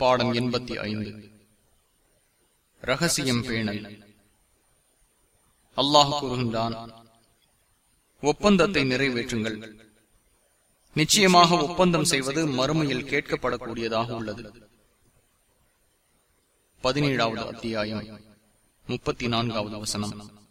பாடம் எண்பத்தி ஐந்து. ரகசியம் பேணல். அல்லாஹ் கூறுகின்றான் ஒப்பந்தத்தை நிறைவேற்றுங்கள். நிச்சயமாக ஒப்பந்தம் செய்வது மறுமையில் கேட்கப்படக்கூடியதாக உள்ளது. பதினேழாவது அத்தியாயம் முப்பத்தி நான்காவது வசனம்.